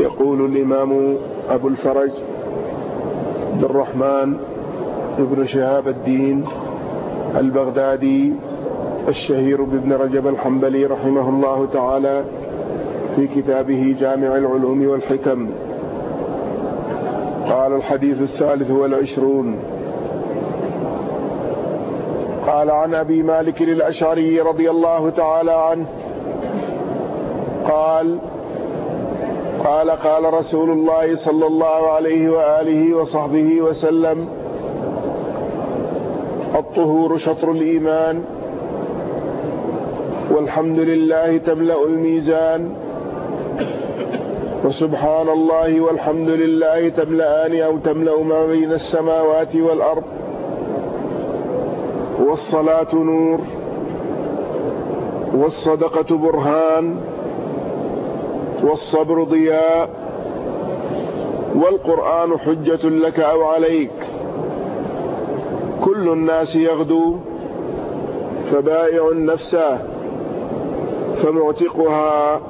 يقول الإمام أبو الفرج عبد الرحمن ابن شهاب الدين البغدادي الشهير بابن رجب الحنبلي رحمه الله تعالى في كتابه جامع العلوم والحكم. قال الحديث الثالث والعشرون. قال عن أبي مالك الأشعري رضي الله تعالى عنه قال قال قال رسول الله صلى الله عليه وآله وصحبه وسلم الطهور شطر الإيمان والحمد لله تملأ الميزان وسبحان الله والحمد لله تملأان أو تملأ ما بين السماوات والأرض والصلاة نور والصدقة برهان والصبر ضياء والقرآن حجة لك أو عليك. كل الناس يغدو فبائع نفسه فمعتقها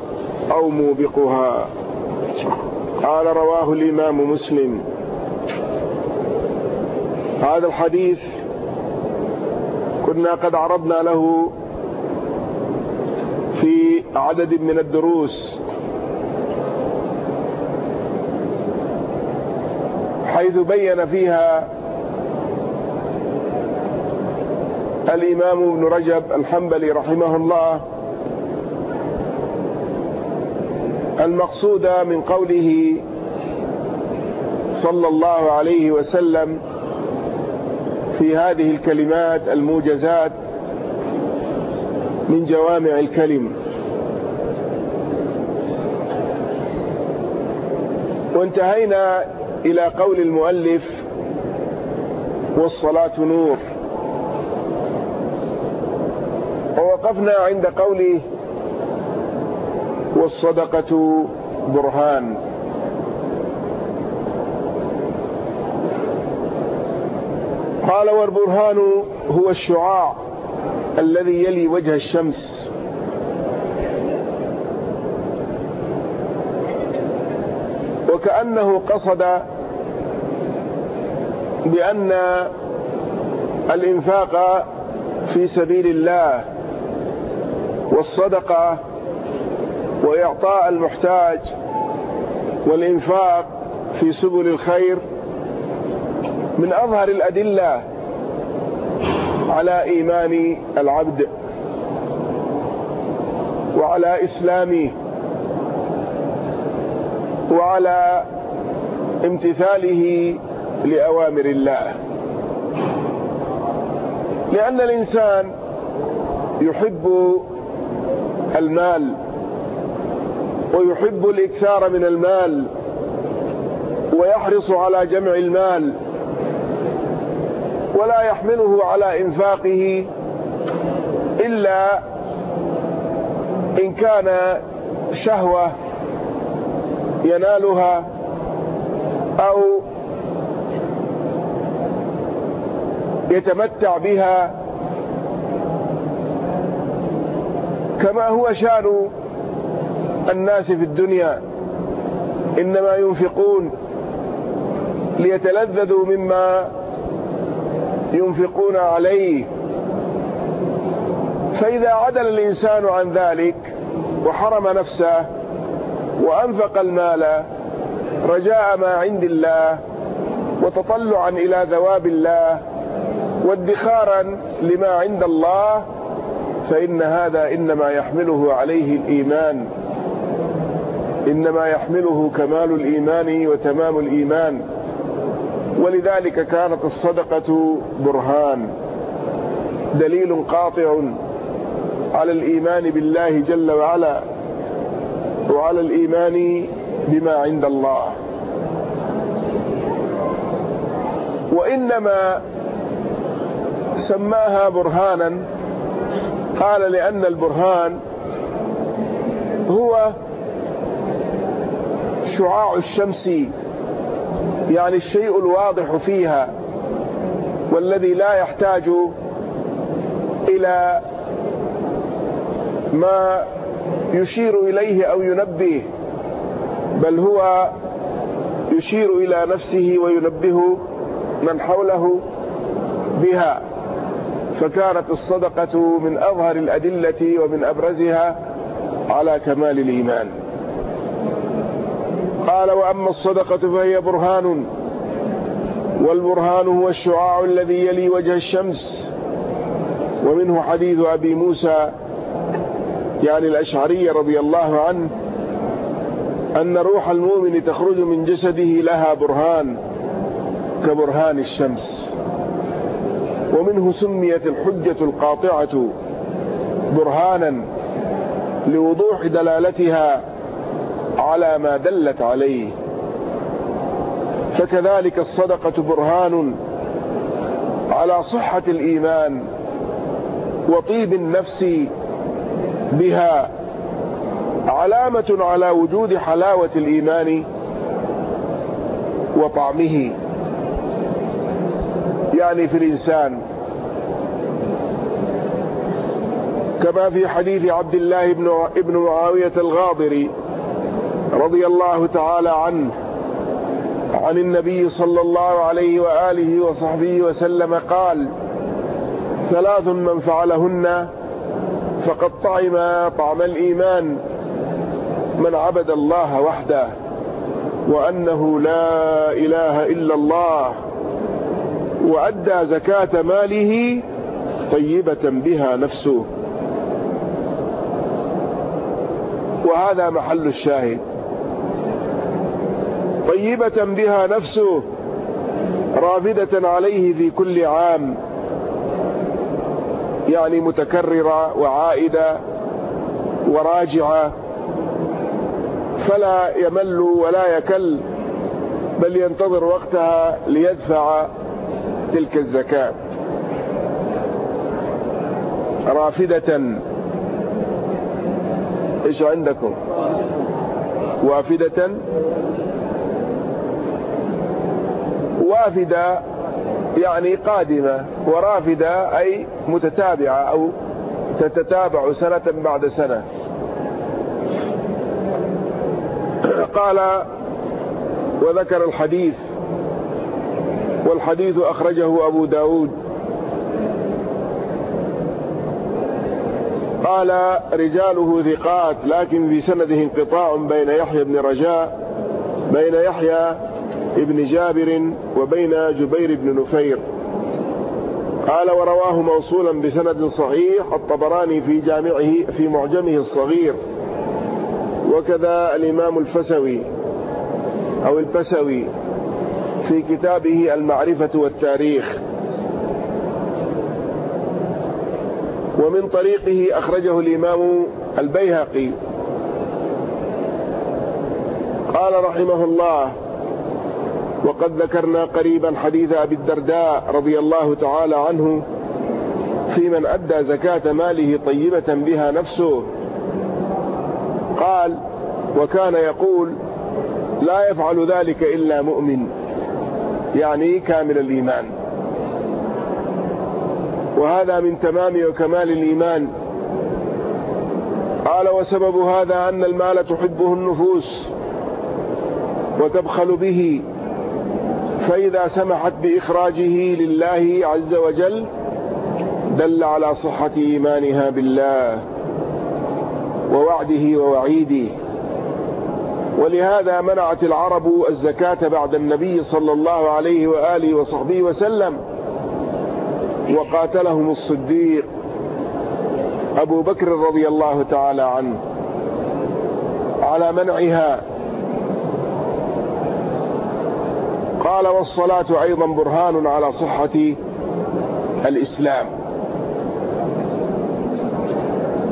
أو موبقها. قال رواه الإمام مسلم. هذا الحديث كنا قد عرضنا له في عدد من الدروس. حيث بين فيها الإمام ابن رجب الحنبلي رحمه الله المقصود من قوله صلى الله عليه وسلم في هذه الكلمات الموجزات من جوامع الكلم. وانتهينا إلى قول المؤلف والصلاة نور. ووقفنا عند قوله والصدقة برهان. قال والبرهان هو الشعاع الذي يلي وجه الشمس. وكأنه قصد بأن الإنفاق في سبيل الله والصدقة وإعطاء المحتاج والإنفاق في سبل الخير من أظهر الأدلة على إيمان العبد وعلى إسلامه. وعلى امتثاله لأوامر الله. لأن الإنسان يحب المال ويحب الإكثار من المال ويحرص على جمع المال ولا يحمله على إنفاقه إلا إن كان شهوة ينالها أو يتمتع بها كما هو شأن الناس في الدنيا إنما ينفقون ليتلذذوا مما ينفقون عليه. فإذا عدل الإنسان عن ذلك وحرم نفسه وأنفق المال رجاء ما عند الله وتطلعا إلى ثواب الله وادخارا لما عند الله فإن هذا إنما يحمله عليه الإيمان. إنما يحمله كمال الإيمان وتمام الإيمان. ولذلك كانت الصدقة برهان. دليل قاطع على الإيمان بالله جل وعلا. وعلى الإيمان بما عند الله. وإنما سماها برهانا. قال لأن البرهان هو شعاع الشمس يعني الشيء الواضح فيها والذي لا يحتاج إلى ما يشير إليه أو ينبه بل هو يشير إلى نفسه وينبه من حوله بها. فكانت الصدقة من أظهر الأدلة ومن أبرزها على كمال الإيمان. قال وأما الصدقة فهي برهان والبرهان هو الشعاع الذي يلي وجه الشمس. ومنه حديث أبي موسى يعني الأشعري رضي الله عنه أن روح المؤمن تخرج من جسده لها برهان كبرهان الشمس. ومنه سميت الحجة القاطعة برهانا لوضوح دلالتها على ما دلت عليه. فكذلك الصدقة برهان على صحة الإيمان وطيب النفس بها علامة على وجود حلاوة الإيمان وطعمه. يعني في الإنسان. كما في حديث عبد الله بن ابن معاوية الغاضري رضي الله تعالى عنه عن النبي صلى الله عليه وآله وصحبه وسلم قال ثلاث من فعلهن فقد طعم طعم الإيمان من عبد الله وحده وأنه لا إله إلا الله وأدى زكاة ماله طيبة بها نفسه. وهذا محل الشاهد. طيبة بها نفسه رافدة عليه في كل عام. يعني متكررة وعائدة وراجعة فلا يمل ولا يكل بل ينتظر وقتها ليدفع تلك الزكاة. رافدة إيش عندكم؟ وافدة؟ وافدة يعني قادمة ورافدة أي متتابعة أو تتتابع سنة بعد سنة. قال وذكر الحديث والحديث أخرجه أبو داود. قال رجاله ثقات لكن في سنده انقطاع بين يحيى بن رجاء بين يحيى ابن جابر وبين جبير بن نفير. قال ورواه موصولا بسند صحيح الطبراني في جامعه في معجمه الصغير. وكذا الإمام الفسوي أو البسوي في كتابه المعرفة والتاريخ. ومن طريقه أخرجه الإمام البيهقي. قال رحمه الله وقد ذكرنا قريبا حديث أبي الدرداء رضي الله تعالى عنه في من أدى زكاة ماله طيبة بها نفسه. قال وكان يقول لا يفعل ذلك إلا مؤمن يعني كامل الإيمان. وهذا من تمام وكمال الإيمان. قال وسبب هذا أن المال تحبه النفوس وتبخل به. فإذا سمحت بإخراجه لله عز وجل دل على صحة إيمانها بالله ووعده ووعيده. ولهذا منعت العرب الزكاة بعد النبي صلى الله عليه وآله وصحبه وسلم وقاتلهم الصديق أبو بكر رضي الله تعالى عنه على منعها. قال والصلاة أيضا برهان على صحة الإسلام.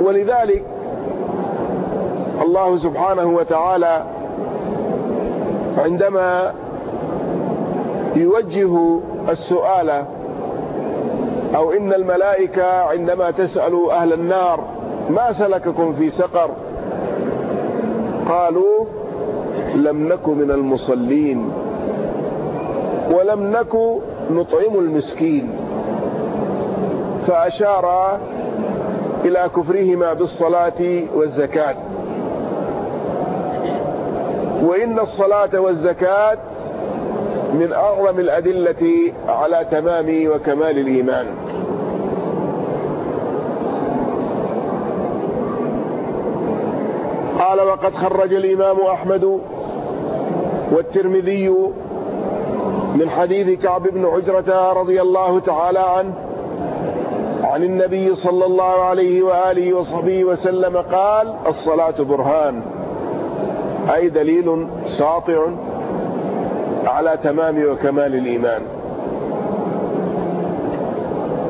ولذلك الله سبحانه وتعالى عندما يوجه السؤال أو إن الملائكة عندما تسأل أهل النار ما سلككم في سقر؟ قالوا لم نك من المصلين. ولم نك نطعم المسكين. فأشار إلى كفرهما بالصلاة والزكاة. وإن الصلاة والزكاة من أعظم الأدلة على تمام وكمال الإيمان. قال وقد خرج الإمام أحمد والترمذي من حديث كعب بن عجرة رضي الله تعالى عنه عن النبي صلى الله عليه وآله وصحبه وسلم قال الصلاة برهان أي دليل ساطع على تمام وكمال الإيمان.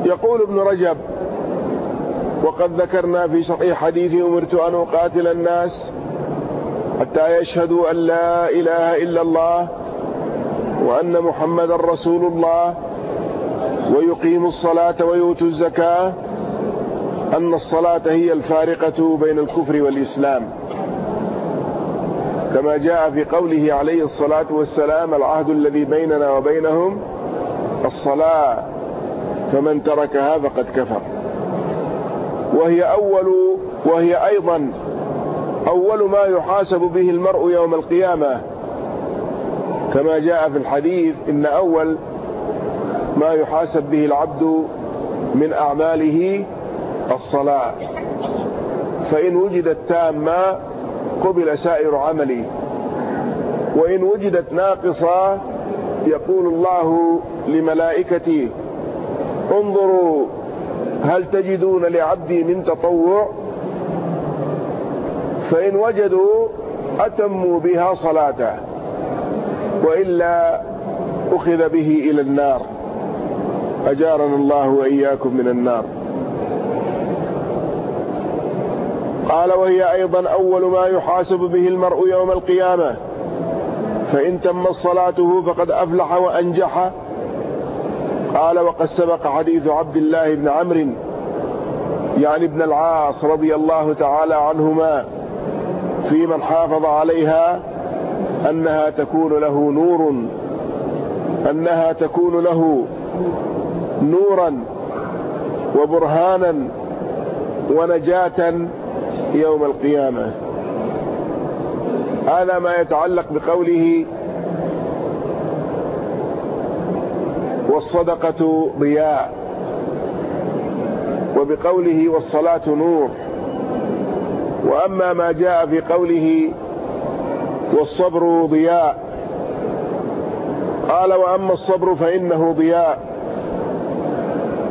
يقول ابن رجب وقد ذكرنا في شرح حديث أمرت أن أقاتل الناس حتى يشهدوا أن لا إله إلا الله وأن محمد رسول الله ويقيموا الصلاة ويؤتوا الزكاة أن الصلاة هي الفارقة بين الكفر والإسلام. كما جاء في قوله عليه الصلاة والسلام العهد الذي بيننا وبينهم الصلاة فمن تركها فقد كفر. وهي أول وهي أيضا أول ما يحاسب به المرء يوم القيامة. كما جاء في الحديث إن أول ما يحاسب به العبد من أعماله الصلاة فإن وجدت تامة قبل سائر عمله وإن وجدت ناقصة يقول الله لملائكته انظروا هل تجدون لعبدي من تطوع؟ فإن وجدوا أتموا بها صلاته. وإلا أخذ به إلى النار. أجارنا الله وإياكم من النار. قال وهي أيضا أول ما يحاسب به المرء يوم القيامة. فإن تم صلاته فقد أفلح وأنجح. قال وقد سبق حديث عبد الله بن عمرو يعني ابن العاص رضي الله تعالى عنهما في من حافظ عليها أنها تكون له نور أنها تكون له نورا وبرهانا ونجاة يوم القيامة. هذا ما يتعلق بقوله والصدقة ضياء وبقوله والصلاة نور. وأما ما جاء في قوله والصبر ضياء. قال وأما الصبر فإنه ضياء.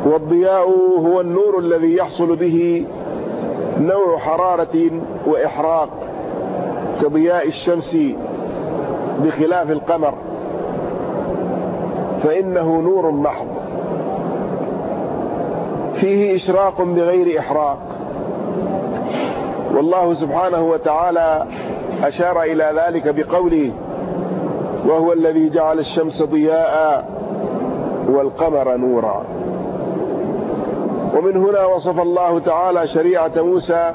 والضياء هو النور الذي يحصل به نوع حرارة وإحراق كضياء الشمس بخلاف القمر. فإنه نور محض. فيه إشراق بغير إحراق. والله سبحانه وتعالى أشار إلى ذلك بقوله وهو الذي جعل الشمس ضياء والقمر نورا. ومن هنا وصف الله تعالى شريعة موسى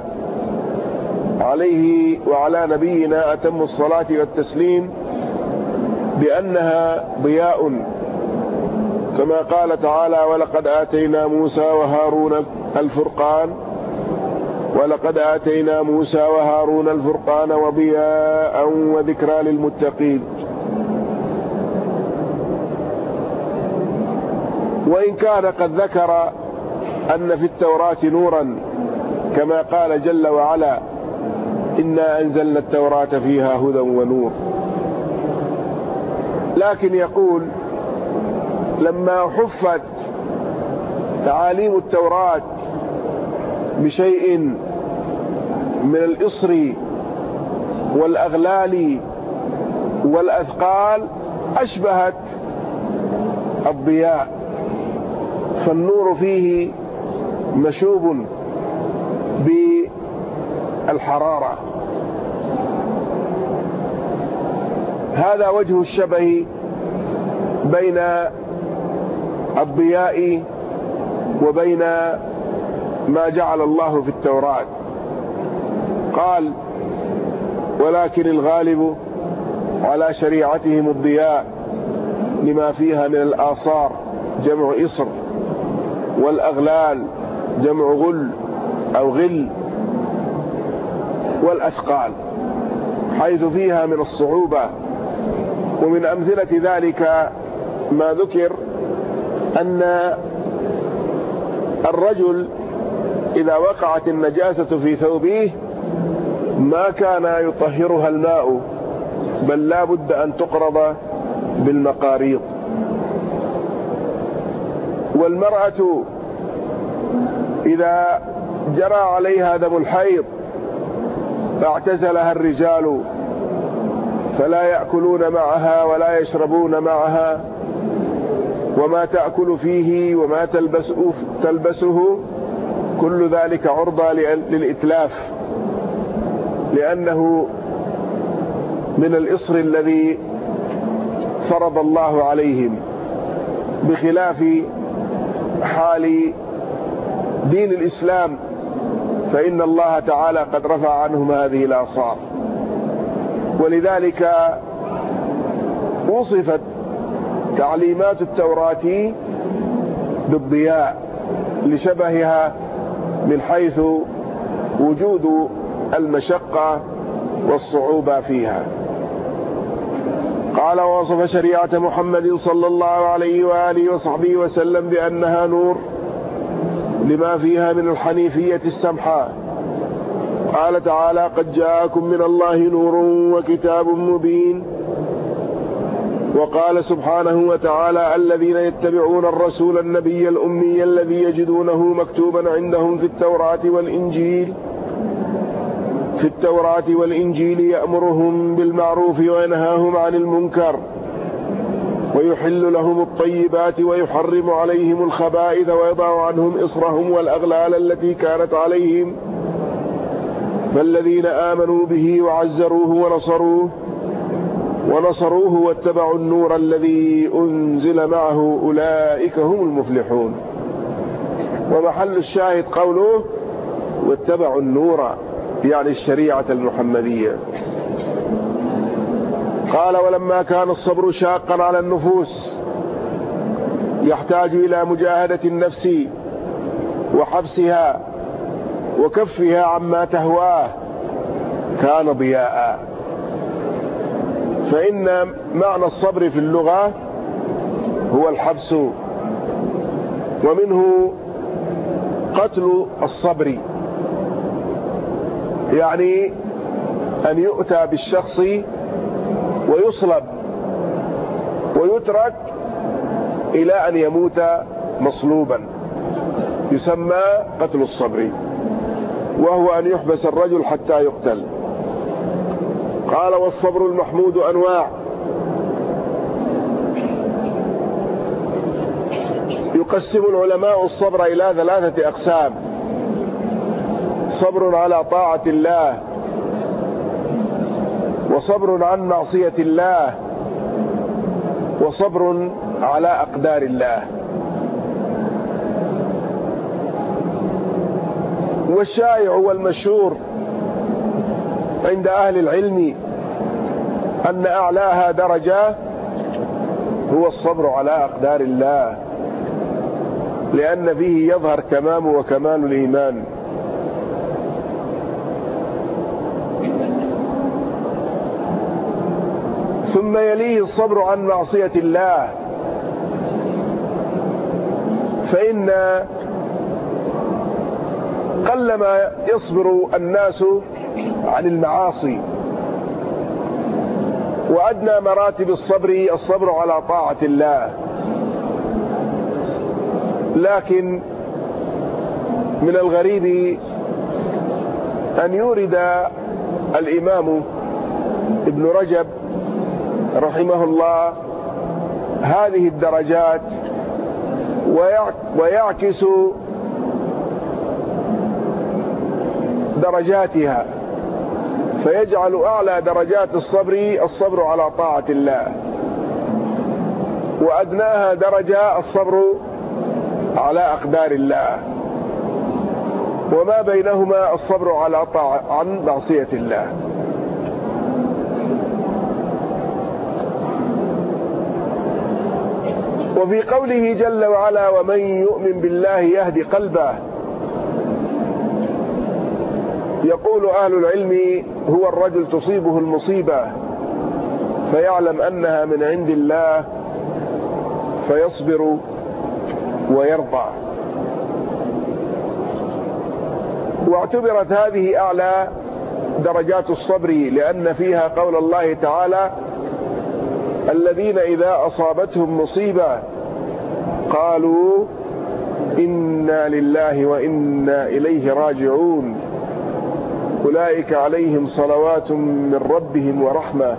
عليه وعلى نبينا أتم الصلاة والتسليم بأنها ضياء. كما قال تعالى ولقد آتينا موسى وهارون الفرقان ولقد آتينا موسى وهارون الفرقان وضياء وذكرى للمتقين. وإن كان قد ذكر أن في التوراة نورا كما قال جل وعلا إنا أنزلنا التوراة فيها هدى ونور. لكن يقول لما حفت تعاليم التوراة بشيء من الإصر والأغلال والأثقال أشبهت الضياء فالنور فيه مشوب بالحرارة. هذا وجه الشبه بين الضياء وبين ما جعل الله في التوراة. قال ولكن الغالب على شريعتهم الضياء لما فيها من الآثار جمع إصر والأغلال جمع غل أو غل والأثقال حيث فيها من الصعوبة ومن أمثلة ذلك ما ذكر أن الرجل إذا وقعت النجاسة في ثوبه ما كان يطهرها الماء بل لا بد أن تقرض بالمقاريض. والمرأة إذا جرى عليها دم الحيض فاعتزلها الرجال فلا يأكلون معها ولا يشربون معها وما تأكل فيه وما تلبسه, كل ذلك عرضة للإتلاف. لأنه من الإصر الذي فرض الله عليهم بخلاف حال دين الإسلام فإن الله تعالى قد رفع عنهم هذه الآصار ولذلك وصفت تعليمات التوراة بالضياء لشبهها من حيث وجود المشقة والصعوبة فيها. قال وصف شريعة محمد صلى الله عليه وآله وصحبه وسلم بأنها نور لما فيها من الحنيفية السمحاء قال تعالى قد جاءكم من الله نور وكتاب مبين وقال سبحانه وتعالى الذين يتبعون الرسول النبي الأمي الذي يجدونه مكتوبا عندهم في التوراة والإنجيل في التوراة والإنجيل يأمرهم بالمعروف وينهاهم عن المنكر ويحل لهم الطيبات ويحرم عليهم الخبائث ويضع عنهم إصرهم والأغلال التي كانت عليهم. فالذين آمنوا به وعزروه ونصروه ونصروه واتبعوا النور الذي أنزل معه أولئك هم المفلحون. ومحل الشاهد قوله واتبعوا النور. يعني الشريعة المحمدية. قال ولما كان الصبر شاقا على النفوس يحتاج إلى مجاهدة النفس وحبسها وكفها عما تهواه كان ضياء. فإن معنى الصبر في اللغة هو الحبس ومنه قتل الصبر. يعني أن يؤتى بالشخص ويصلب ويترك إلى أن يموت مصلوبا. يسمى قتل الصبر وهو أن يحبس الرجل حتى يقتل. قال والصبر المحمود أنواع. يقسم العلماء الصبر إلى ثلاثة أقسام. صبر على طاعة الله وصبر عن معصية الله وصبر على أقدار الله. والشائع والمشهور عند أهل العلم أن أعلاها درجة هو الصبر على أقدار الله لأن فيه يظهر تمام وكمال الإيمان. ثم يليه الصبر عن معصية الله. فإن قلما يصبر الناس عن المعاصي. وأدنى مراتب الصبر الصبر على طاعة الله. لكن من الغريب أن يورد الإمام ابن رجب رحمه الله هذه الدرجات ويعكس درجاتها فيجعل أعلى درجات الصبر الصبر على طاعة الله. وأدناها درجة الصبر على أقدار الله. وما بينهما الصبر على طاعة عن معصية الله. وفي قوله جل وعلا ومن يؤمن بالله يهدي قلبه. يقول أهل العلم هو الرجل تصيبه المصيبة فيعلم أنها من عند الله فيصبر ويرضى. واعتبرت هذه أعلى درجات الصبر لأن فيها قول الله تعالى الذين إذا أصابتهم مصيبة قالوا إنا لله وإنا إليه راجعون. أولئك عليهم صلوات من ربهم ورحمة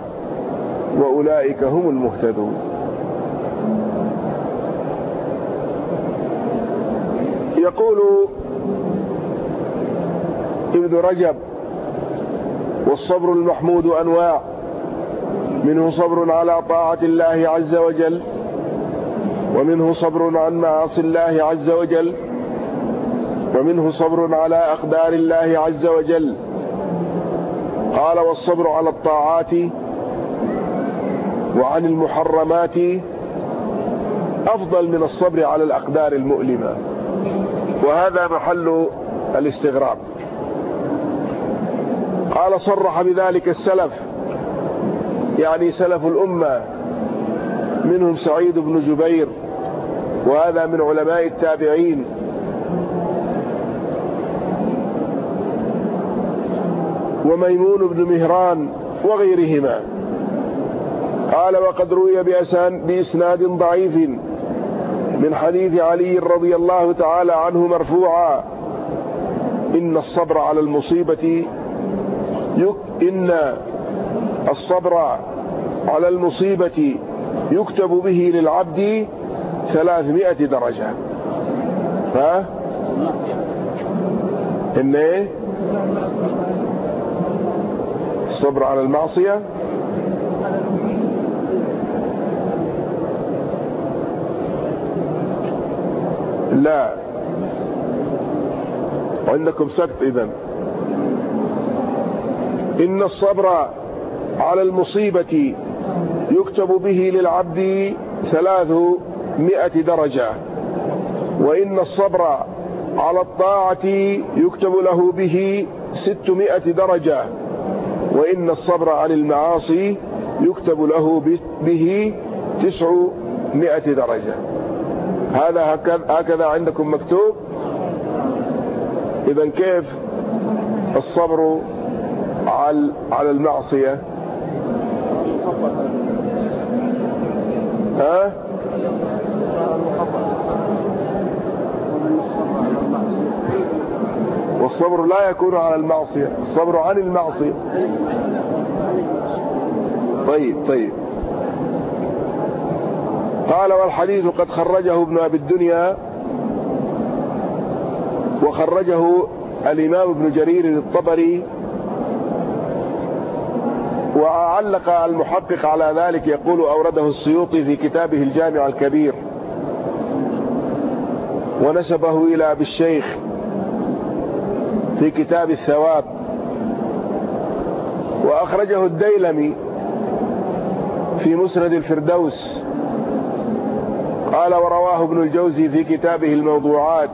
وأولئك هم المهتدون. يقول ابن رجب والصبر المحمود أنواع منه صبر على طاعة الله عز وجل ومنه صبر عن معاصي الله عز وجل ومنه صبر على أقدار الله عز وجل. قال والصبر على الطاعات وعن المحرمات أفضل من الصبر على الأقدار المؤلمة. وهذا محل الاستغراب. قال صرح بذلك السلف يعني سلف الأمة منهم سعيد بن جبير وهذا من علماء التابعين. وميمون بن مهران وغيرهما. قال وقد روي بإسناد ضعيف من حديث علي رضي الله تعالى عنه مرفوعا. إن الصبر على المصيبة إن الصبر على المصيبة يكتب به للعبد ثلاثمائة درجة. ها؟ إن إيه؟ الصبر على المعصية. لا. عندكم سكت إذن. إن الصبر على المصيبة يكتب به للعبد ثلاثمائة درجة. وإن الصبر على الطاعة يكتب له به ستمائة درجة. وإن الصبر عن المعاصي يكتب له به تسعمائة درجة. هذا هكذا عندكم مكتوب. إذا كيف الصبر على المعصية؟ ها؟ والصبر لا يكون على المعصية. الصبر عن المعصية. طيب طيب. قال والحديث قد خرجه ابن أبي الدنيا وخرجه الإمام ابن جرير الطبري وعلق المحقق على ذلك يقول أورده السيوطي في كتابه الجامع الكبير ونسبه إلى أبي الشيخ في كتاب الثواب. وأخرجه الديلمي في مسند الفردوس. قال ورواه ابن الجوزي في كتابه الموضوعات.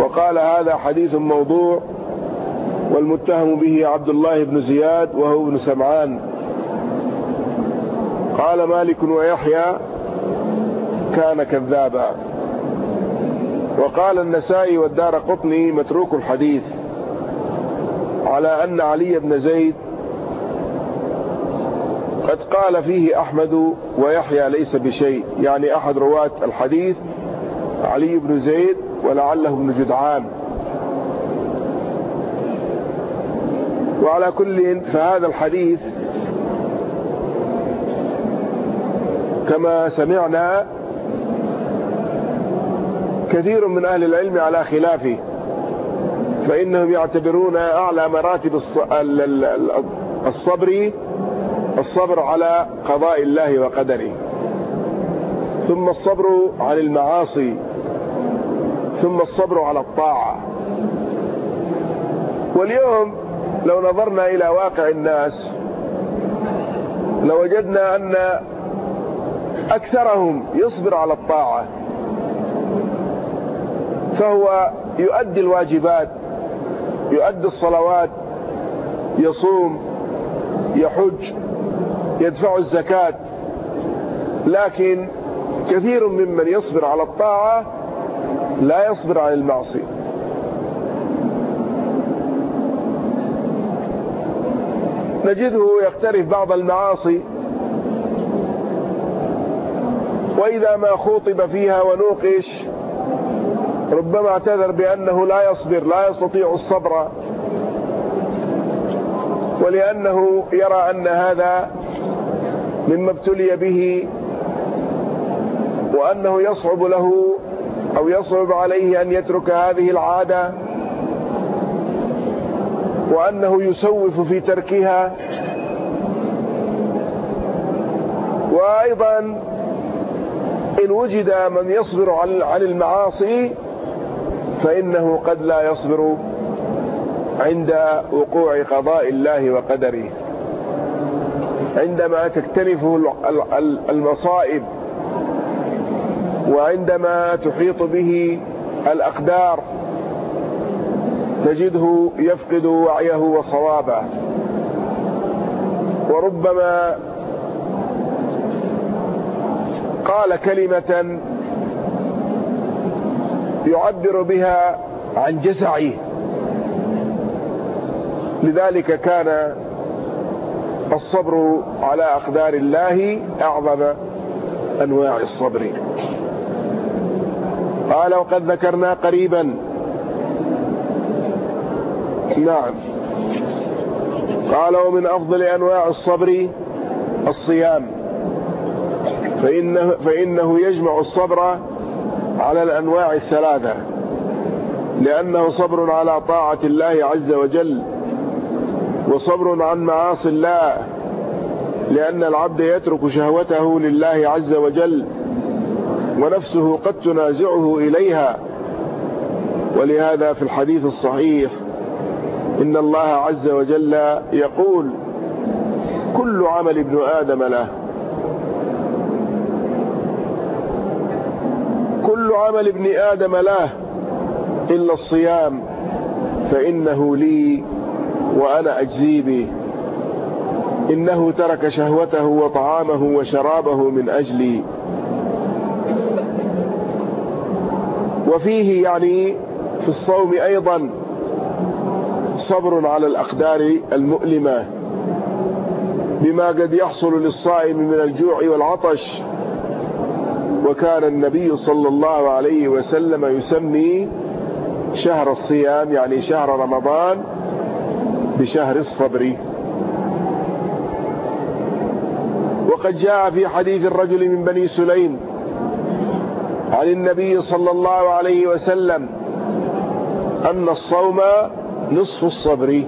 وقال هذا حديث موضوع والمتهم به عبد الله بن زياد وهو ابن سمعان. قال مالك ويحيى كان كذابا. وقال النسائي والدار قطني متروك الحديث على أن علي بن زيد قد قال فيه أحمد ويحيى ليس بشيء يعني أحد رواة الحديث علي بن زيد ولعله ابن جدعان. وعلى كل فهذا الحديث كما سمعنا كثير من أهل العلم على خلافه. فإنهم يعتبرون أعلى مراتب الصبر الصبر على قضاء الله وقدره. ثم الصبر عن المعاصي. ثم الصبر على الطاعة. واليوم لو نظرنا إلى واقع الناس لوجدنا أن أكثرهم يصبر على الطاعة. فهو يؤدي الواجبات يؤدي الصلوات يصوم يحج يدفع الزكاة. لكن كثير ممن يصبر على الطاعة لا يصبر على المعصية. نجده يقترف بعض المعاصي وإذا ما خوطب فيها ونوقش ربما اعتذر بأنه لا يصبر لا يستطيع الصبر. ولأنه يرى أن هذا مما ابتلي به وأنه يصعب له أو يصعب عليه أن يترك هذه العادة وأنه يسوف في تركها. وأيضا إن وجد من يصبر عن المعاصي فإنه قد لا يصبر عند وقوع قضاء الله وقدره. عندما تكتنفه المصائب وعندما تحيط به الأقدار تجده يفقد وعيه وصوابه. وربما قال كلمة يعبر بها عن جزعه لذلك كان الصبر على أقدار الله أعظم أنواع الصبر. قال وقد ذكرنا قريبا. نعم. قال ومن أفضل أنواع الصبر الصيام. فإنه, فإنه يجمع الصبر على الأنواع الثلاثة لأنه صبر على طاعة الله عز وجل وصبر عن معاصي الله لأن العبد يترك شهوته لله عز وجل ونفسه قد تنازعه إليها. ولهذا في الحديث الصحيح إن الله عز وجل يقول كل عمل ابن آدم له كل عمل ابن آدم له إلا الصيام فإنه لي وأنا أجزي به. إنه ترك شهوته وطعامه وشرابه من أجلي. وفيه يعني في الصوم أيضا صبر على الأقدار المؤلمة بما قد يحصل للصائم من الجوع والعطش. وكان النبي صلى الله عليه وسلم يسمي شهر الصيام يعني شهر رمضان بشهر الصبر. وقد جاء في حديث الرجل من بني سليم عن النبي صلى الله عليه وسلم أن الصوم نصف الصبر.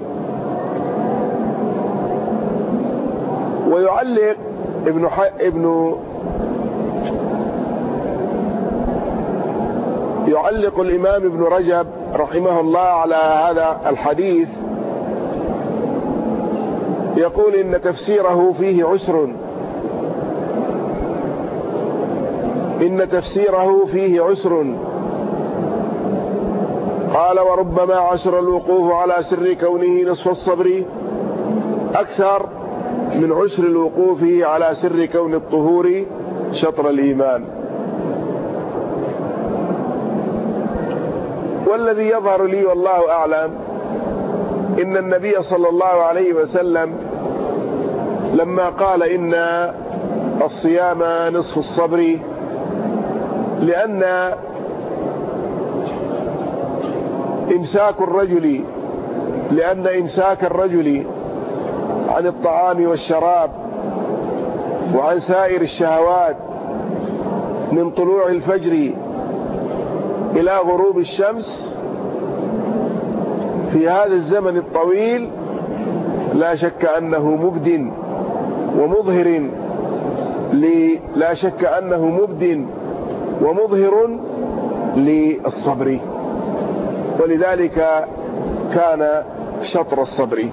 ويعلق ابن ابن يعلق الإمام ابن رجب رحمه الله على هذا الحديث يقول إن تفسيره فيه عسر. إن تفسيره فيه عسر. قال وربما عسر الوقوف على سر كونه نصف الصبر أكثر من عسر الوقوف على سر كون الطهور شطر الإيمان. والذي يظهر لي والله أعلم إن النبي صلى الله عليه وسلم لما قال إن الصيام نصف الصبر لأن إمساك الرجل لأن إمساك الرجل عن الطعام والشراب وعن سائر الشهوات من طلوع الفجر إلى غروب الشمس في هذا الزمن الطويل لا شك أنه مبد ومظهر لا شك أنه مبد ومظهر للصبر. ولذلك كان شطر الصبر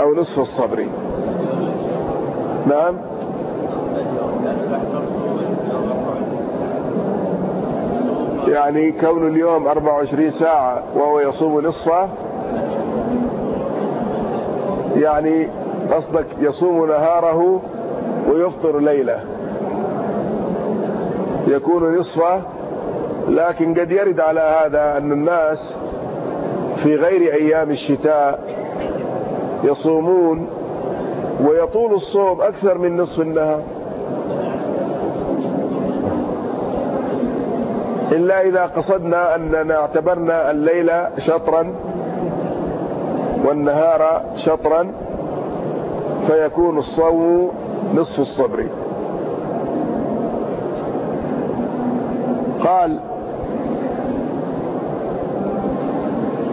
أو نصف الصبر. نعم؟ يعني كون اليوم 24 ساعة وهو يصوم نصفه يعني قصدك يصوم نهاره ويفطر ليلة. يكون نصفه لكن قد يرد على هذا أن الناس في غير أيام الشتاء يصومون ويطول الصوم أكثر من نصف النهار. إلا إذا قصدنا أننا اعتبرنا الليل شطرا والنهار شطرا فيكون الصوم نصف الصبر. قال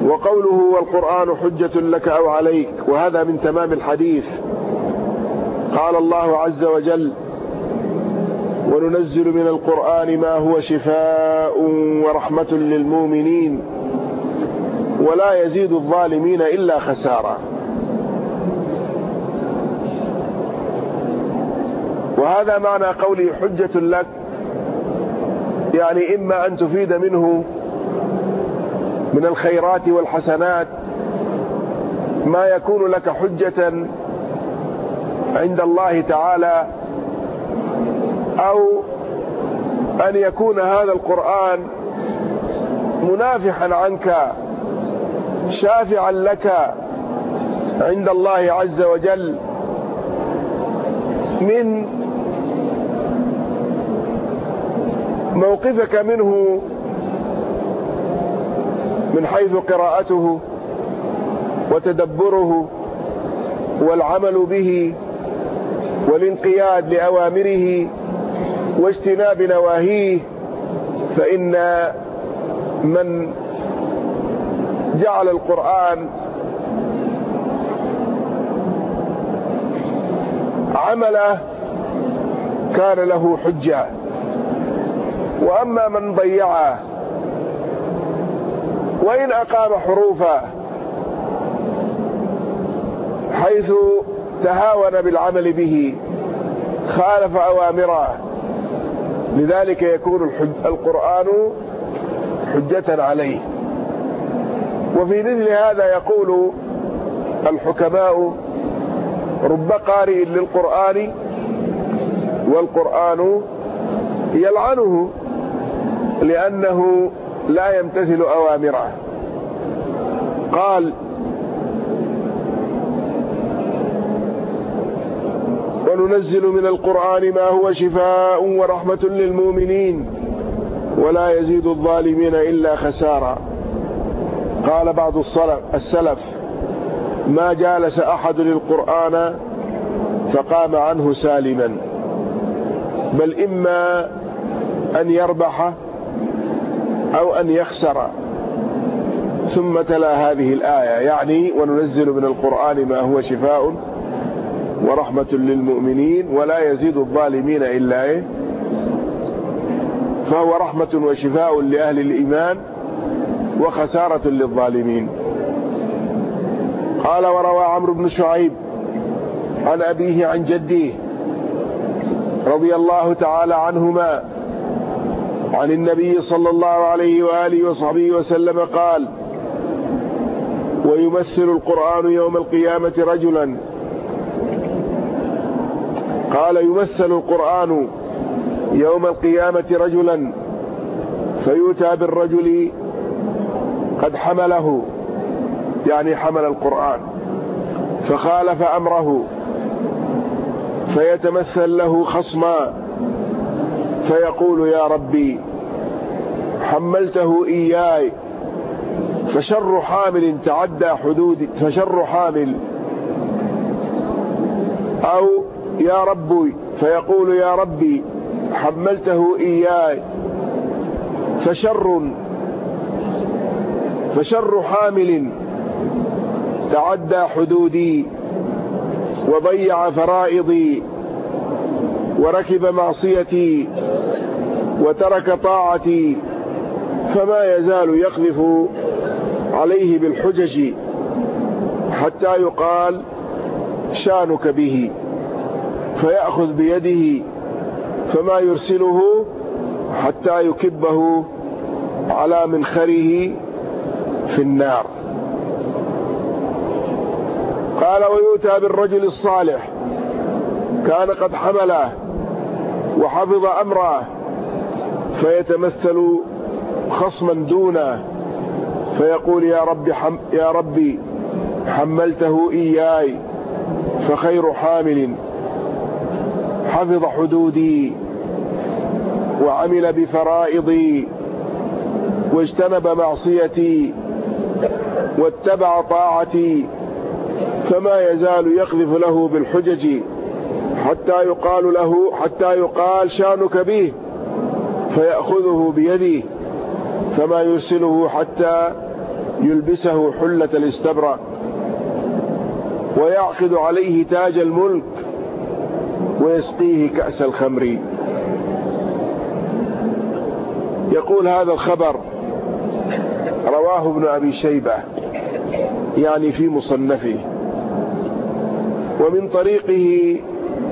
وقوله والقرآن حجة لك أو عليك. وهذا من تمام الحديث. قال الله عز وجل وننزل من القرآن ما هو شفاء ورحمة للمؤمنين ولا يزيد الظالمين إلا خسارة. وهذا معنى قولي حجة لك يعني إما أن تفيد منه من الخيرات والحسنات ما يكون لك حجة عند الله تعالى أو أن يكون هذا القرآن منافحا عنك شافعا لك عند الله عز وجل من موقفك منه من حيث قراءته وتدبره والعمل به والانقياد لأوامره واجتناب نواهيه فإن من جعل القرآن عمله كان له حجة. وأما من ضيعه وإن أقام حروفا حيث تهاون بالعمل به خالف أوامره. لذلك يكون القرآن حجة عليه. وفي مثل هذا يقول الحكماء رب قارئ للقرآن والقرآن يلعنه لأنه لا يمتثل أوامره. قال وننزل من القرآن ما هو شفاء ورحمة للمؤمنين ولا يزيد الظالمين إلا خسارا. قال بعض السلف ما جالس أحد للقرآن فقام عنه سالما. بل إما أن يربح أو أن يخسر. ثم تلا هذه الآية يعني وننزل من القرآن ما هو شفاء ورحمة للمؤمنين ولا يزيد الظالمين إلا إيه؟ فهو رحمة وشفاء لأهل الإيمان وخسارة للظالمين. قال وروى عمرو بن شعيب عن أبيه عن جديه رضي الله تعالى عنهما عن النبي صلى الله عليه وآله وصحبه وسلم قال ويمثل القرآن يوم القيامة رجلا قال يمثل القرآن يوم القيامة رجلا فيؤتى بالرجل قد حمله يعني حمل القرآن فخالف أمره فيتمثل له خصما فيقول يا ربي حملته إياي فشر حامل تعدى حدود فشر حامل أو يا ربي فيقول يا ربي حملته إياي فشر فشر حامل تعدى حدودي وضيع فرائضي وركب معصيتي وترك طاعتي فما يزال يقذف عليه بالحجج حتى يقال شانك به. فيأخذ بيده فما يرسله حتى يكبه على منخره في النار. قال ويؤتى بالرجل الصالح كان قد حمله وحفظ أمره فيتمثل خصما دونه فيقول يا رب حم يا ربي حملته إياي فخير حامل. حفظ حدودي وعمل بفرائضي واجتنب معصيتي واتبع طاعتي فما يزال يقذف له بالحجج حتى يقال له حتى يقال شانك به فيأخذه بيده فما يرسله حتى يلبسه حلة الاستبرق ويعقد عليه تاج الملك ويسقيه كأس الخمر. يقول هذا الخبر رواه ابن أبي شيبة يعني في مصنفه. ومن طريقه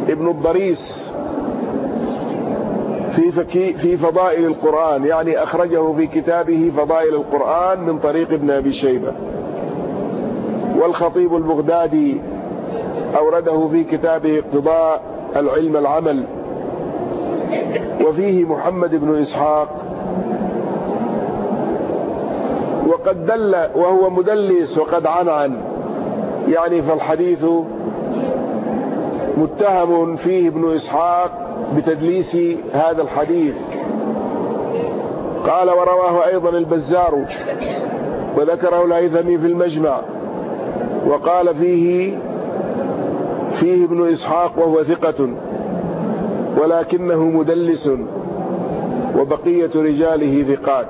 ابن الضريس في في فضائل القرآن يعني أخرجه في كتابه فضائل القرآن من طريق ابن أبي شيبة. والخطيب البغدادي أورده في كتابه اقتضاء العلم العمل. وفيه محمد بن إسحاق. وقد دل وهو مدلس وقد عنعن. يعني فالحديث متهم فيه ابن إسحاق بتدليس هذا الحديث. قال ورواه أيضا البزار وذكره الهيثمي في المجمع. وقال فيه فيه ابن إسحاق وهو ثقة ولكنه مدلس وبقية رجاله ثقات.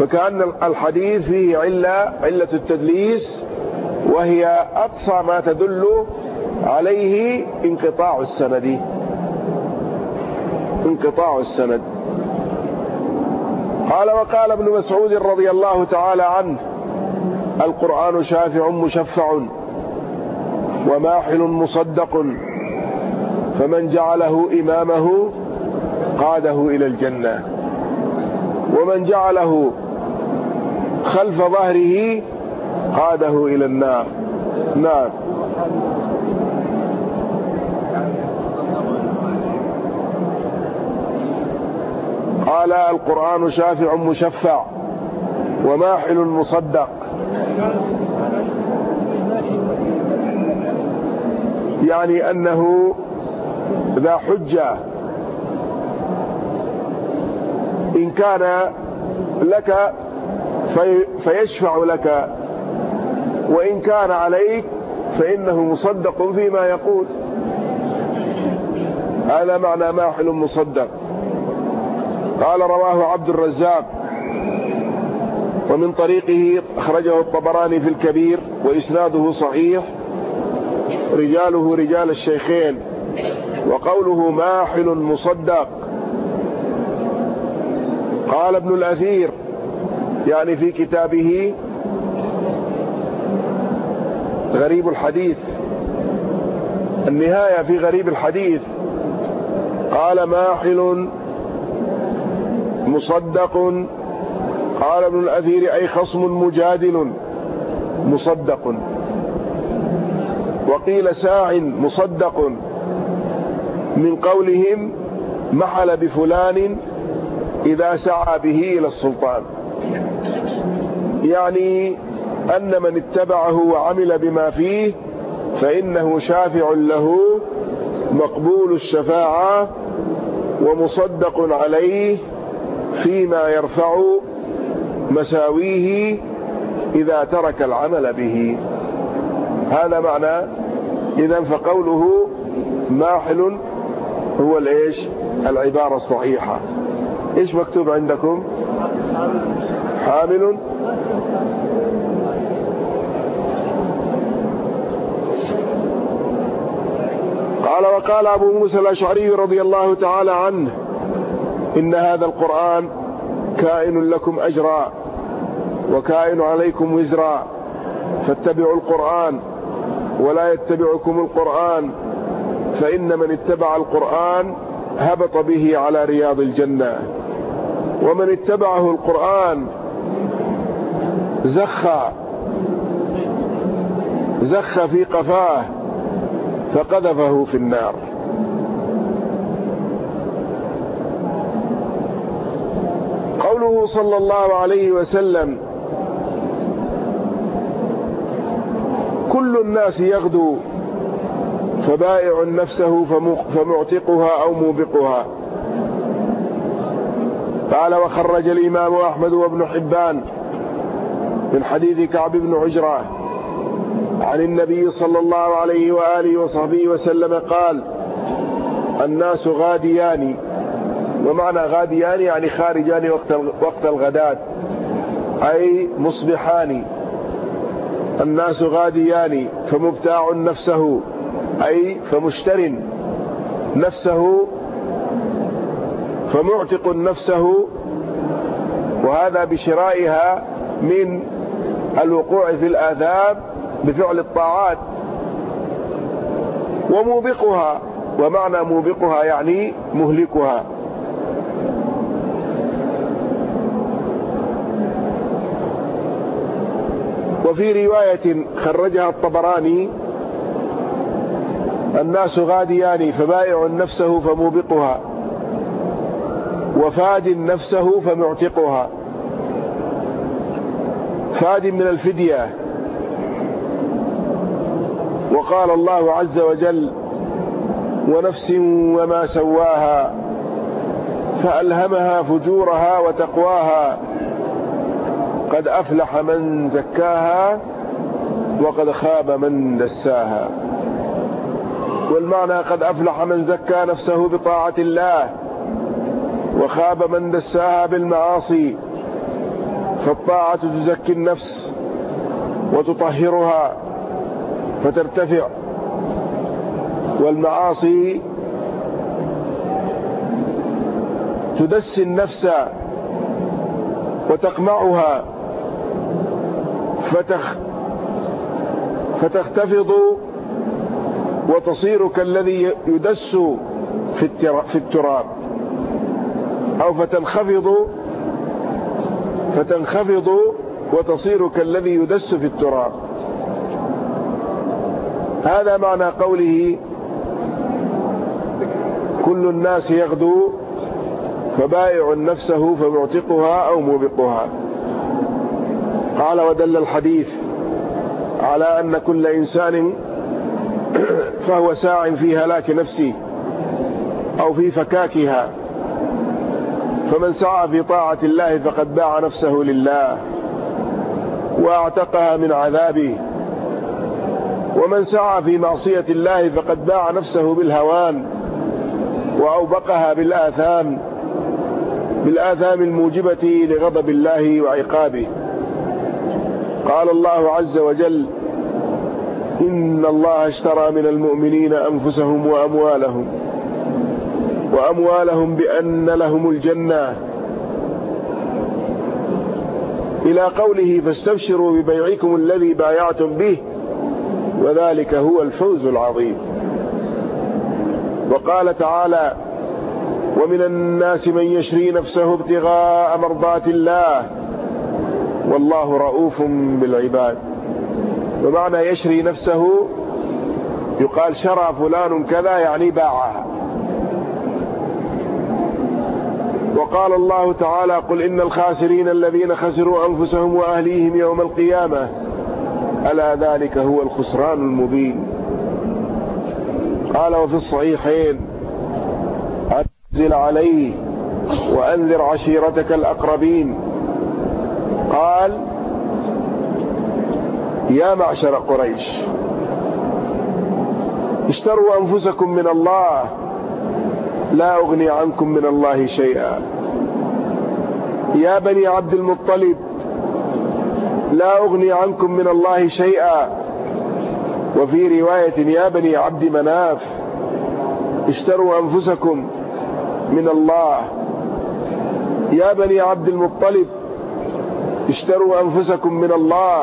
فكأن الحديث فيه علة علة التدليس وهي أقصى ما تدل عليه انقطاع السند. انقطاع السند. قال وقال ابن مسعود رضي الله تعالى عنه القرآن شافع مشفع وماحل مصدق فمن جعله إمامه قاده إلى الجنة. ومن جعله خلف ظهره قاده إلى النار. نعم. قال القرآن شافع مشفع وماحل مصدق. يعني أنه ذا حجة. إن كان لك في فيشفع لك. وإن كان عليك فإنه مصدق فيما يقول. هذا معنى ماحل مصدق. قال رواه عبد الرزاق. ومن طريقه أخرجه الطبراني في الكبير وإسناده صحيح. رجاله رجال الشيخين. وقوله ماحل مصدق. قال ابن الأثير يعني في كتابه غريب الحديث. النهاية في غريب الحديث. قال ماحل مصدق. قال ابن الأثير أي خصم مجادل مصدق. وقيل ساع مصدق. من قولهم محل بفلان إذا سعى به إلى السلطان. يعني أن من اتبعه وعمل بما فيه فإنه شافع له مقبول الشفاعة ومصدق عليه فيما يرفع مساويه إذا ترك العمل به. هذا معنى إذا فقوله ماحل هو الإيش؟ العبارة الصحيحة. إيش مكتوب عندكم؟ حامل. قال وقال أبو موسى الأشعري رضي الله تعالى عنه إن هذا القرآن كائن لكم أجرا. وكائن عليكم وزرا فاتبعوا القرآن ولا يتبعكم القرآن فإن من اتبع القرآن هبط به على رياض الجنة. ومن اتبعه القرآن زخى زخ في قفاه فقذفه في النار. قوله صلى الله عليه وسلم كل الناس يغدو فبائع نفسه فمعتقها أو موبقها. قال وخرج الإمام أحمد وابن حبان من حديث كعب بن عجرة عن النبي صلى الله عليه وآله وصحبه وسلم قال الناس غاديان. ومعنى غاديان يعني خارجان وقت وقت أي مصبحان. الناس غاديان فمبتاع نفسه أي فمشتر نفسه فمعتق نفسه وهذا بشرائها من الوقوع في الآثام بفعل الطاعات. وموبقها ومعنى موبقها يعني مهلكها. وفي رواية خرجها الطبراني الناس غاديان فبائع نفسه فموبقها وفاد نفسه فمعتقها. فاد من الفدية. وقال الله عز وجل ونفس وما سواها فألهمها فجورها وتقواها قد أفلح من زكاها وقد خاب من دساها. والمعنى قد أفلح من زكى نفسه بطاعة الله وخاب من دساها بالمعاصي فالطاعة تزكي النفس وتطهرها فترتفع. والمعاصي تدسي النفس وتقمعها فتخ فتختفض وتصير كالذي يدس في التراب. أو فتنخفض فتنخفض وتصير كالذي يدس في التراب. هذا معنى قوله كل الناس يغدو فبائع نفسه فمعتقها أو موبقها. قال ودل الحديث على أن كل إنسان فهو ساع في هلاك نفسه أو في فكاكها. فمن سعى في طاعة الله فقد باع نفسه لله واعتقها من عذابه. ومن سعى في معصية الله فقد باع نفسه بالهوان وأوبقها بالآثام بالآثام الموجبة لغضب الله وعقابه. قال الله عز وجل إن الله اشترى من المؤمنين أنفسهم وأموالهم وأموالهم بأن لهم الجنة. إلى قوله فاستبشروا ببيعكم الذي بايعتم به وذلك هو الفوز العظيم. وقال تعالى ومن الناس من يشري نفسه ابتغاء مرضات الله والله رؤوف بالعباد. ومعنى يشري نفسه يقال شرى فلان كذا يعني باعها. وقال الله تعالى قل إن الخاسرين الذين خسروا أنفسهم وأهليهم يوم القيامة ألا ذلك هو الخسران المبين؟ قال وفي الصحيحين أنزل عليه وأنذر عشيرتك الأقربين قال يا معشر قريش اشتروا أنفسكم من الله لا أغني عنكم من الله شيئا. يا بني عبد المطلب لا أغني عنكم من الله شيئا. وفي رواية يا بني عبد مناف اشتروا أنفسكم من الله. يا بني عبد المطلب اشتروا أنفسكم من الله.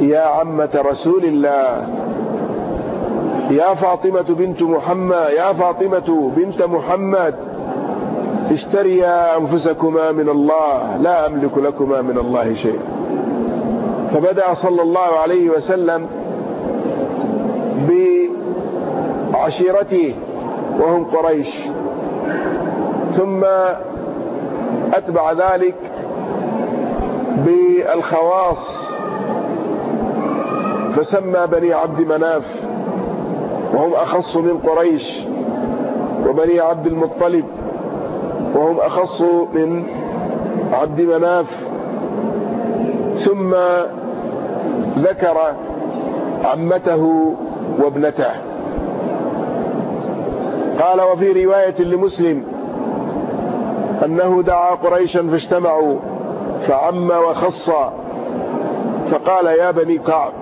يا عمة رسول الله. يا فاطمة بنت محمد. يا فاطمة بنت محمد. اشتريا أنفسكما من الله. لا أملك لكما من الله شيء. فبدأ صلى الله عليه وسلم بعشيرته وهم قريش. ثم أتبع ذلك بالخواص فسمى بني عبد مناف وهم أخص من قريش وبني عبد المطلب وهم أخص من عبد مناف. ثم ذكر عمته وابنته. قال وفي رواية لمسلم أنه دعا قريشا فاجتمعوا. فعم وخص فقال يا بني كعب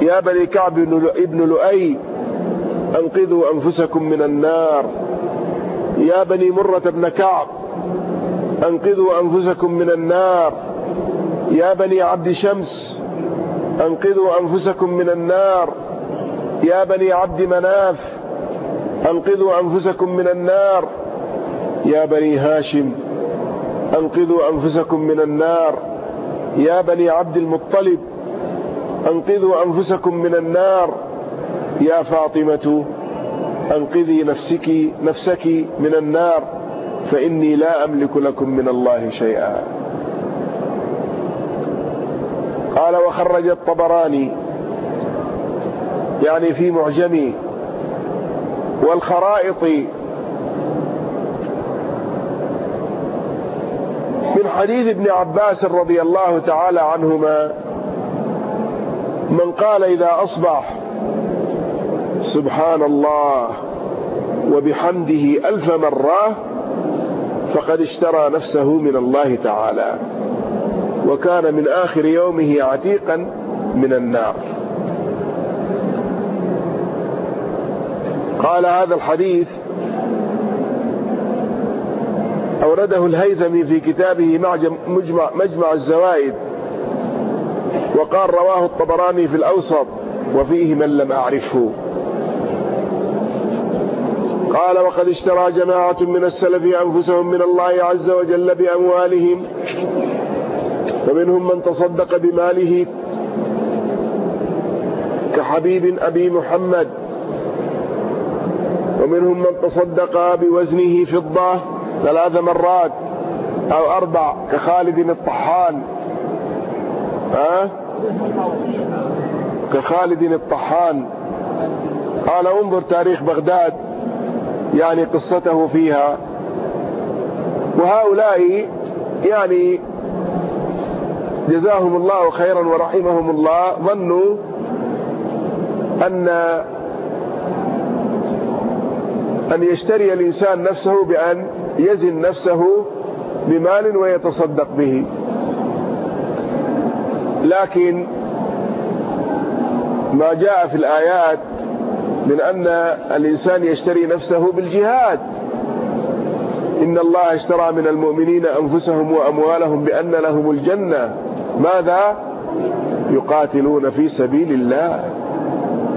يا بني كعب ابن لؤي أنقذوا أنفسكم من النار. يا بني مرة بن كعب أنقذوا أنفسكم من النار. يا بني عبد شمس أنقذوا أنفسكم من النار. يا بني عبد مناف أنقذوا أنفسكم من النار. يا بني هاشم أنقذوا أنفسكم من النار. يا بني عبد المطلب أنقذوا أنفسكم من النار. يا فاطمة أنقذي نفسك, نفسك من النار فإني لا أملك لكم من الله شيئا. قال وخرج الطبراني يعني في معجمي والخرائط من حديث ابن عباس رضي الله تعالى عنهما من قال إذا أصبح سبحان الله وبحمده ألف مرة فقد اشترى نفسه من الله تعالى وكان من آخر يومه عتيقا من النار. قال هذا الحديث أورده الهيثمي في كتابه مجمع, مجمع الزوائد وقال رواه الطبراني في الأوسط وفيه من لم أعرفه. قال وقد اشترى جماعة من السلف أنفسهم من الله عز وجل بأموالهم فمنهم من تصدق بماله كحبيب أبي محمد ومنهم من تصدق بوزنه فضة ثلاث مرات أو أربع كخالد الطحان. ها؟ كخالد الطحان. قال انظر تاريخ بغداد يعني قصته فيها. وهؤلاء يعني جزاهم الله خيرا ورحمهم الله ظنوا أن أن يشتري الإنسان نفسه بأن يزن نفسه بمال ويتصدق به. لكن ما جاء في الآيات من أن الإنسان يشتري نفسه بالجهاد. إن الله اشترى من المؤمنين أنفسهم وأموالهم بأن لهم الجنة. ماذا؟ يقاتلون في سبيل الله.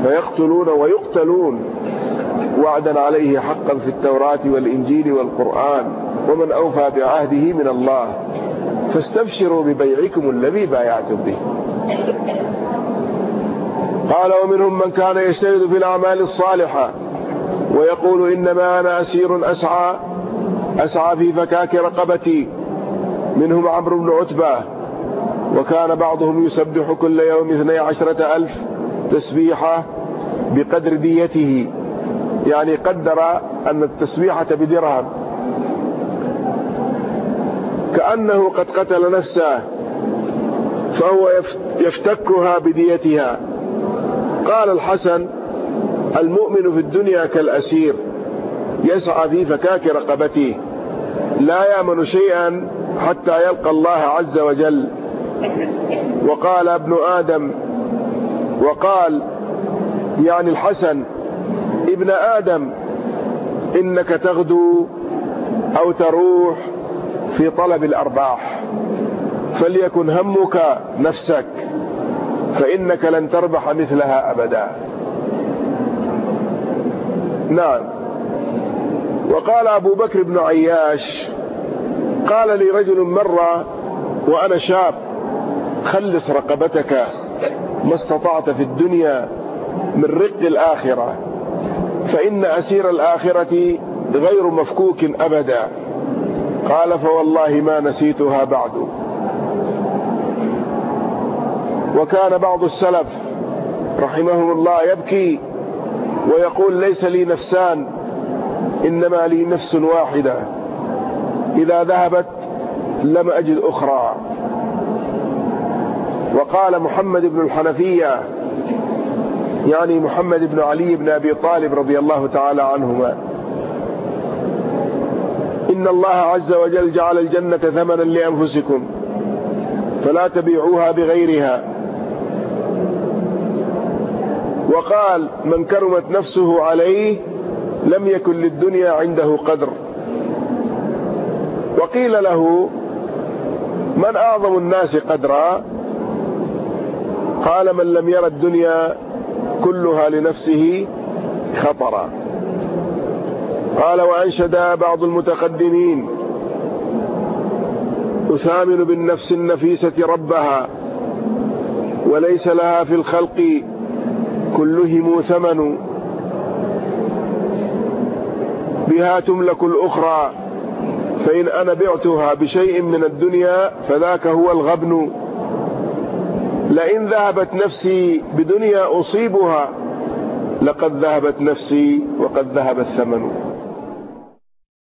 فيقتلون ويقتلون. وعدا عليه حقا في التوراة والإنجيل والقرآن ومن أوفى بعهده من الله فاستبشروا ببيعكم الذي بايعتم به. قال ومنهم من كان يجتهد في الأعمال الصالحة ويقول إنما أنا أسير أسعى أسعى في فكاك رقبتي. منهم عمرو بن عتبة وكان بعضهم يسبح كل يوم اثني عشرة ألف تسبيحة بقدر ديته يعني قدر أن التسبيحة بدرهم. كأنه قد قتل نفسه فهو يفتكها بديتها. قال الحسن المؤمن في الدنيا كالأسير يسعى في فكاك رقبته. لا يأمن شيئا حتى يلقى الله عز وجل. وقال ابن آدم وقال يعني الحسن ابن آدم إنك تغدو أو تروح في طلب الأرباح. فليكن همك نفسك فإنك لن تربح مثلها أبدا. نعم. وقال أبو بكر بن عياش قال لي رجل مرة وأنا شاب خلص رقبتك ما استطعت في الدنيا من رق الآخرة. فإن أسير الآخرة غير مفكوك أبدا. قال فوالله ما نسيتها بعد. وكان بعض السلف رحمهم الله يبكي ويقول ليس لي نفسان إنما لي نفس واحدة. إذا ذهبت لم أجد أخرى. وقال محمد بن الحنفية يعني محمد بن علي بن أبي طالب رضي الله تعالى عنهما. إن الله عز وجل جعل الجنة ثمنا لأنفسكم فلا تبيعوها بغيرها. وقال من كرمت نفسه عليه لم يكن للدنيا عنده قدر. وقيل له من أعظم الناس قدرا؟ قال من لم ير الدنيا كلها لنفسه خطرا. قال وأنشد بعض المتقدمين أثامن بالنفس النفيسة ربها وليس لها في الخلق كلهم ثمن. بها تملك الأخرى فإن أنا بعتها بشيء من الدنيا فذاك هو الغبن. لئن ذهبت نفسي بدنيا أصيبها لقد ذهبت نفسي وقد ذهب الثمن.